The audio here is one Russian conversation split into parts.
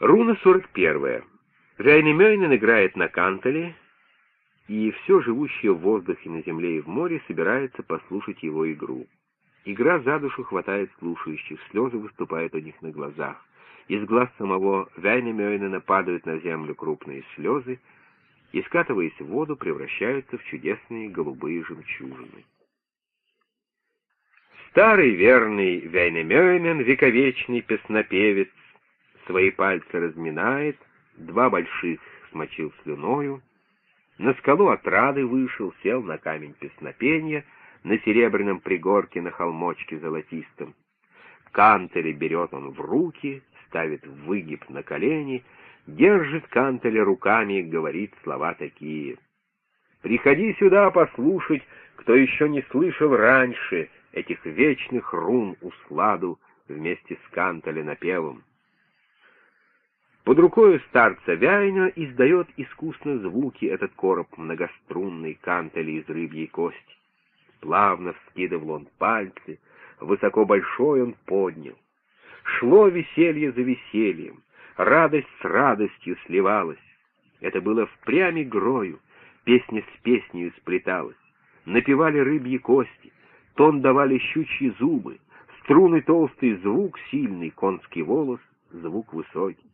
Руна 41. Вяйнемёйнен играет на кантеле, и все живущее в воздухе, на земле и в море собирается послушать его игру. Игра за душу хватает слушающих, слезы выступают у них на глазах. Из глаз самого Вяйнемёйнена падают на землю крупные слезы, и, скатываясь в воду, превращаются в чудесные голубые жемчужины. Старый верный Вяйнемёйнен, вековечный песнопевец, свои пальцы разминает, два больших смочил слюною, на скалу отрады вышел, сел на камень песнопения, на серебряном пригорке на холмочке золотистом. Кантели берет он в руки, ставит выгиб на колени, держит кантели руками и говорит слова такие. «Приходи сюда послушать, кто еще не слышал раньше этих вечных рун усладу вместе с кантеле напевом. Под рукою старца Вяйна издает искусно звуки этот короб многострунный кантели из рыбьей кости. Плавно вскидывал он пальцы, высоко большой он поднял. Шло веселье за весельем, радость с радостью сливалась. Это было впрямь игрою, песня с песней сплеталась. Напевали рыбьи кости, тон давали щучьи зубы, струны толстый звук сильный, конский волос, звук высокий.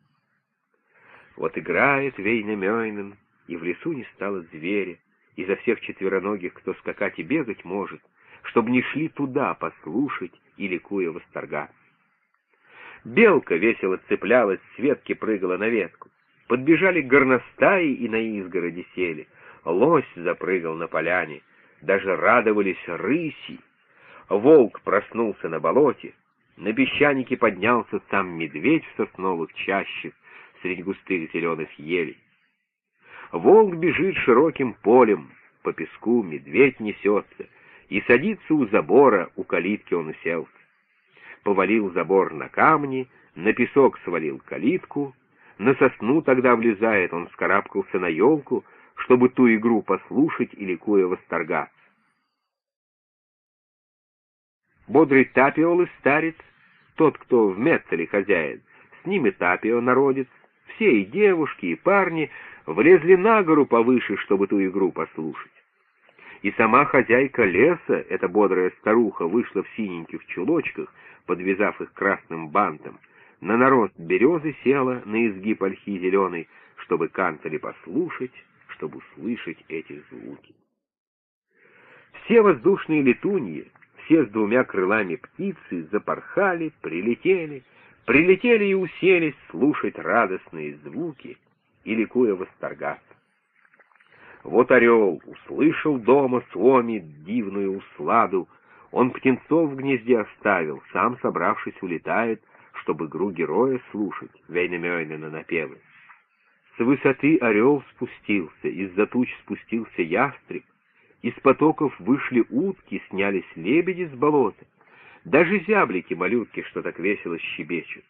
Вот играет Вейнамёйнен, и в лесу не стало зверя, изо всех четвероногих, кто скакать и бегать может, чтобы не шли туда послушать и ликуя восторгаться. Белка весело цеплялась, с ветки прыгала на ветку. Подбежали горностаи и на изгороди сели. Лось запрыгал на поляне. Даже радовались рыси. Волк проснулся на болоте. На песчанике поднялся сам медведь в сосновых чащах среди густых зеленых елей. Волк бежит широким полем, по песку медведь несется, и садится у забора, у калитки он уселся. Повалил забор на камни, на песок свалил калитку, на сосну тогда влезает, он вскарабкался на елку, чтобы ту игру послушать и ликуя восторгаться. Бодрый Тапиол и старец, тот, кто в Метцеле хозяин, с ним и Тапио народец, все, и девушки, и парни, влезли на гору повыше, чтобы ту игру послушать. И сама хозяйка леса, эта бодрая старуха, вышла в синеньких чулочках, подвязав их красным бантом, на нарост березы села на изгиб ольхи зеленой, чтобы кантали послушать, чтобы услышать эти звуки. Все воздушные летуньи, все с двумя крылами птицы запорхали, прилетели, прилетели и уселись слушать радостные звуки и ликуя восторгаться. Вот орел услышал дома своми дивную усладу, он птенцов в гнезде оставил, сам, собравшись, улетает, чтобы игру героя слушать, Вейнамёйнена напевы. С высоты орел спустился, из-за туч спустился ястреб, из потоков вышли утки, снялись лебеди с болота, даже зяблики-малютки, что так весело щебечут.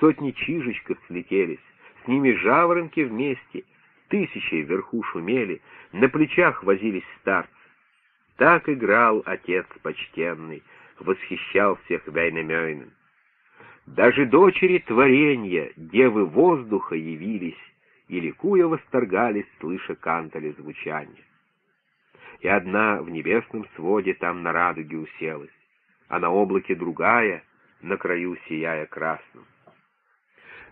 Сотни чижечков слетелись, с ними жаворонки вместе, тысячи вверху шумели, на плечах возились старцы. Так играл отец почтенный, восхищал всех Вейнамёйнен. Даже дочери творения, девы воздуха явились, и ликуя восторгались, слыша кантали звучания. И одна в небесном своде там на радуге уселась, а на облаке другая, на краю сияя красным.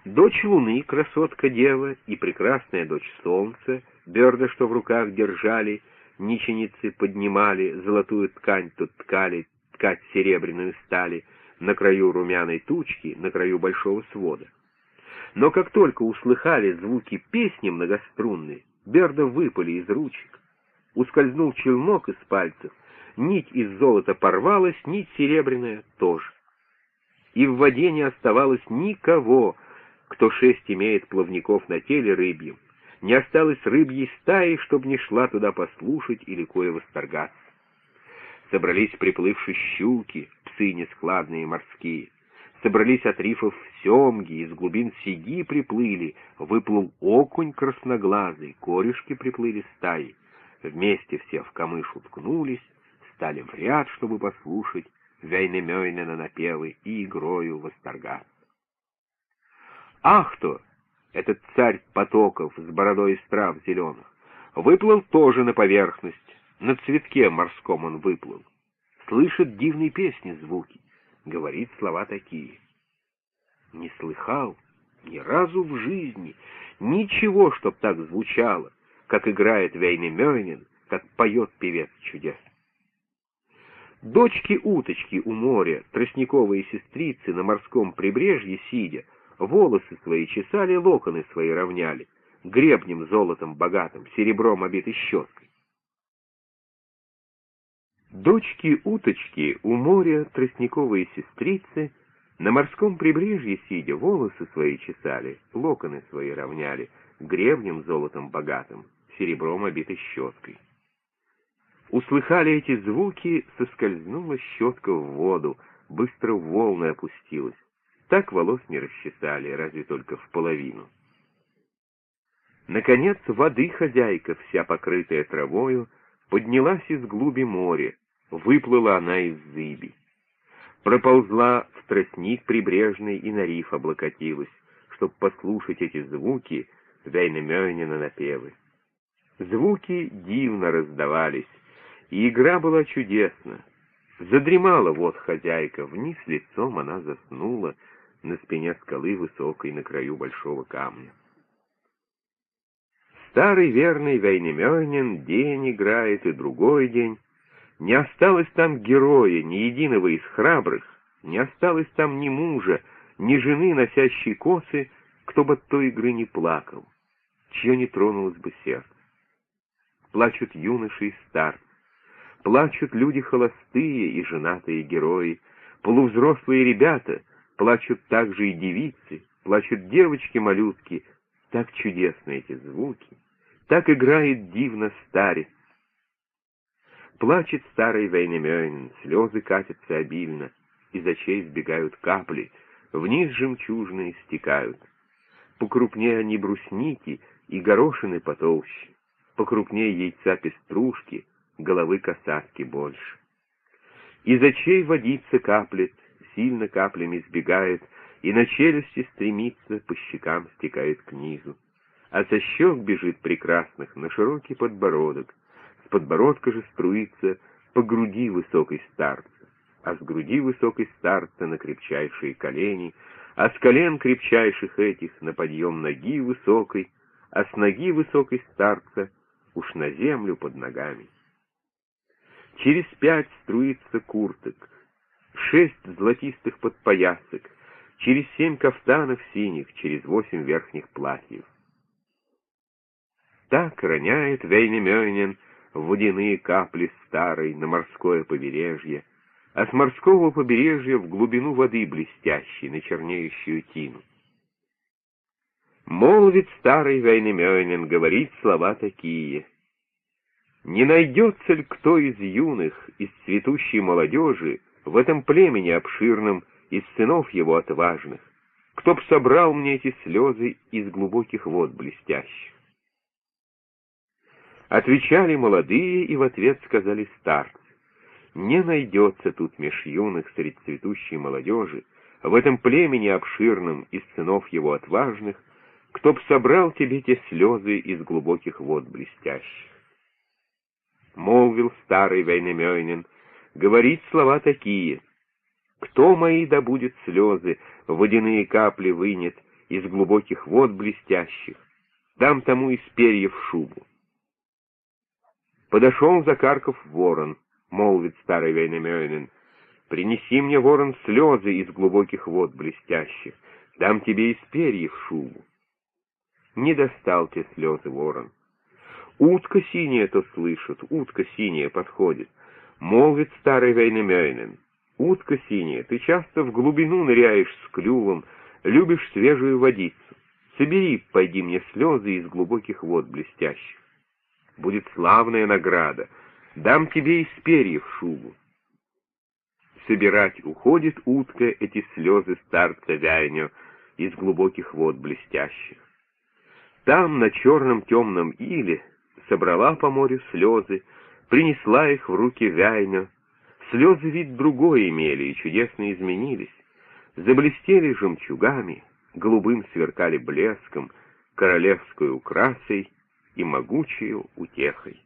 Дочь луны, красотка-дева, и прекрасная дочь солнца, берда, что в руках держали, ниченицы поднимали, золотую ткань тут ткали, ткать серебряную стали, на краю румяной тучки, на краю большого свода. Но как только услыхали звуки песни многострунной, берда выпали из ручек. Ускользнул челнок из пальцев, нить из золота порвалась, нить серебряная тоже. И в воде не оставалось никого, кто шесть имеет плавников на теле рыбьем. Не осталось рыбьей стаи, чтоб не шла туда послушать или кое восторгаться. Собрались приплывшие щуки, псы нескладные морские. Собрались от рифов семги, из глубин сиги приплыли, выплыл окунь красноглазый, корешки приплыли стаи. Вместе все в камыш уткнулись, стали в ряд, чтобы послушать Вейнемёйнена напевы и игрою восторгаться. Ах то! этот царь потоков с бородой из трав зеленых, выплыл тоже на поверхность, на цветке морском он выплыл. Слышит дивные песни звуки, говорит слова такие. Не слыхал ни разу в жизни ничего, чтоб так звучало, как играет Вейнемёйнин, как поет певец чудес. Дочки-уточки у моря, тростниковые сестрицы на морском прибрежье сидя, волосы свои чесали, локоны свои равняли, гребнем золотом богатым, серебром обитой щеткой. Дочки-уточки у моря, тростниковые сестрицы, на морском прибрежье сидя, волосы свои чесали, локоны свои равняли, гребнем золотом богатым, серебром обитой щеткой. Услыхали эти звуки, соскользнула щетка в воду, быстро в волны опустилась. Так волос не расчесали, разве только в половину. Наконец воды хозяйка, вся покрытая травою, поднялась из глуби моря, выплыла она из зыби. Проползла в тростник прибрежный и на риф облокотилась, чтоб послушать эти звуки, Вейнемёйнина напевы. Звуки дивно раздавались, и игра была чудесна. Задремала вот хозяйка, вниз лицом она заснула на спине скалы высокой на краю большого камня. Старый верный Вейнемёнин день играет и другой день. Не осталось там героя, ни единого из храбрых, не осталось там ни мужа, ни жены, носящей косы, кто бы от той игры не плакал, чье не тронулось бы сердце. Плачут юноши и старцы, Плачут люди холостые и женатые герои, полувзрослые ребята, плачут также и девицы, плачут девочки-малютки. Так чудесны эти звуки, так играет дивно старец. Плачет старый Вейнемёйн, слезы катятся обильно, из очей сбегают капли, вниз жемчужные стекают. Покрупнее они брусники и горошины потолще, покрупнее яйца пеструшки — головы касатки больше. Из очей водица каплет, сильно каплями сбегает, и на челюсти стремится, по щекам стекает к низу. А со щек бежит прекрасных на широкий подбородок, с подбородка же струится по груди высокой старца, а с груди высокой старца на крепчайшие колени, а с колен крепчайших этих на подъем ноги высокой, а с ноги высокой старца уж на землю под ногами. Через пять струится курток, шесть золотистых подпоясок, через семь кафтанов синих, через восемь верхних платьев. Так роняет Вейнемёйнин водяные капли старой на морское побережье, а с морского побережья в глубину воды блестящей, на чернеющую тину. Молвит старый Вейнемёйнин, говорит слова такие — не найдется ли кто из юных, из цветущей молодежи, в этом племени обширном, из сынов его отважных, кто б собрал мне эти слезы из глубоких вод блестящих? Отвечали молодые и в ответ сказали старцы. Не найдется тут меж юных среди цветущей молодежи, в этом племени обширном из сынов его отважных, кто б собрал тебе те слезы из глубоких вод блестящих. — молвил старый Вейнемёйнин, — говорит слова такие. Кто мои добудет слезы, водяные капли вынет из глубоких вод блестящих, дам тому из перьев шубу. Подошел Закарков ворон, — молвит старый Вейнемёйнин, — принеси мне, ворон, слезы из глубоких вод блестящих, дам тебе из перьев шубу. Не достал те слезы, ворон. Утка синяя то слышит, утка синяя подходит. Молвит старый Вейнемёйнен. Утка синяя, ты часто в глубину ныряешь с клювом, любишь свежую водицу. Собери, пойди мне слезы из глубоких вод блестящих. Будет славная награда, дам тебе из перьев шубу. Собирать уходит утка эти слезы старца Вяйню из глубоких вод блестящих. Там, на черном темном иле, собрала по морю слезы, принесла их в руки Вяйна. Слезы вид другой имели и чудесно изменились. Заблестели жемчугами, голубым сверкали блеском, королевскую украсой и могучую утехой.